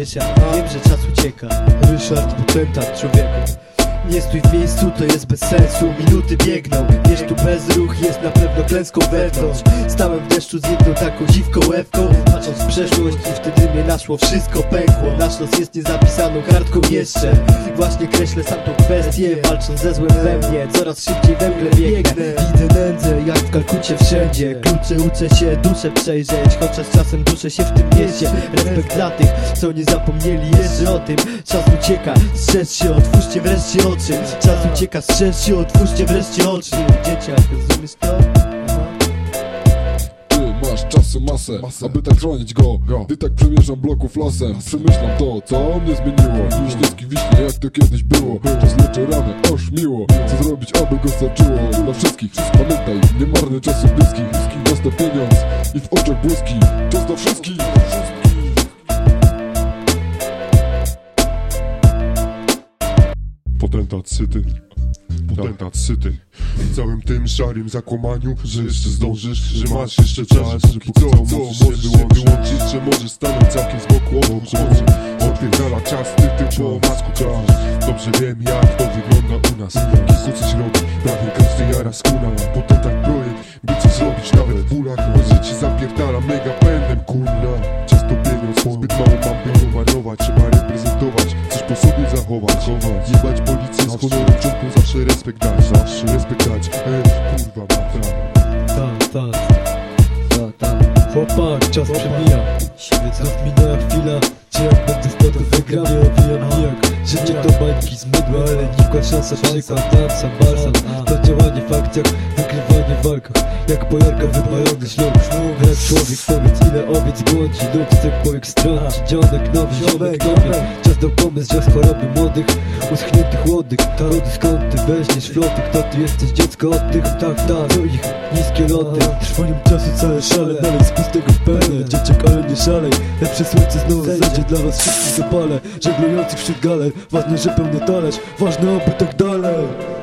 ja wiem, że czas ucieka. Ryszard Potentat, człowieku nie stój w miejscu, to jest bez sensu. Minuty biegną, wiesz tu bez ruch Jest na pewno klęską wewnątrz. Stałem w deszczu z jedną taką dziwką łewką Patrząc w przeszłość i wtedy mnie naszło Wszystko pękło, nasz los jest niezapisaną kartką jeszcze. Właśnie kreślę sam tą kwestię Walcząc ze złem we mnie. Coraz szybciej we mgle biegnę. Widzę nędzę, jak w Kalkucie wszędzie. Klucze uczę się, duszę przejrzeć. Chociaż czasem duszę się w tym mieście. Respekt dla tych, co nie zapomnieli jeszcze o tym. Czas ucieka, strzeż się, otwórzcie wreszcie oczy Czas ucieka, strzeż się, otwórzcie wreszcie oczy. Dzieciak, rozumiesz to? Ty masz czasu masę, aby tak chronić go. Gdy tak przemierzam bloków lasem Przemyślam to, co mnie zmieniło. Już nie wiśnie jak to kiedyś było. Czas leczy rany, oż miło Co zrobić, aby go starczyło Dla wszystkich, pamiętaj, nie marny czasu bliskich. Dostał pieniądz i w oczach błyski. Czas dla wszystkich Potentat syty Potentat syty W całym tym szarym zakłamaniu Że jeszcze zdążysz, że masz jeszcze czas. Póki co, co możesz się wyłączyć Że możesz stanąć całkiem z boku obok Odpierdala czas, ty tylko masku czas. Dobrze wiem jak to wygląda u nas. Kilku coś robi, prawie każdy jara skuna Potentat projekt, by coś zrobić nawet w bólach. Bo życie zapierdala mega pędem, kurna zachować. Jebać policję z honorem, członką zawsze respekt dać. Zawsze. Respekt dać, ej, kurwa mata Tak, tak, tak, tak Chłopak, czas przemija Znów minęła chwila Czy jak będę tego wygrał Nie owijam nijak Życie to bańki z mydła Ale nikła szansa przykład Tam sam balsam To działanie w akcjach Wykrywanie w walkach Jak bojarka wypalony ślub. Jak człowiek powiedz ile owiec błądzi. Jak stron Czy dzionek nowy, ziomek nowy. Czas do pomysł, czas choroby młodych Uschniętych łodych. Rody skąd ty weźmiesz floty. Kto ty jesteś dziecko od tych Tak, tak, to ich niskie loty. Trwaniem czasu całe szale Dalej z pustego pełne Dzieciak ale nie szalej. Lepsze słońce znowu zajdzie Dla was wszystkich zapale Żeglujących wśród galer Ważne, że pełny talerz. Ważne, oby tak dalej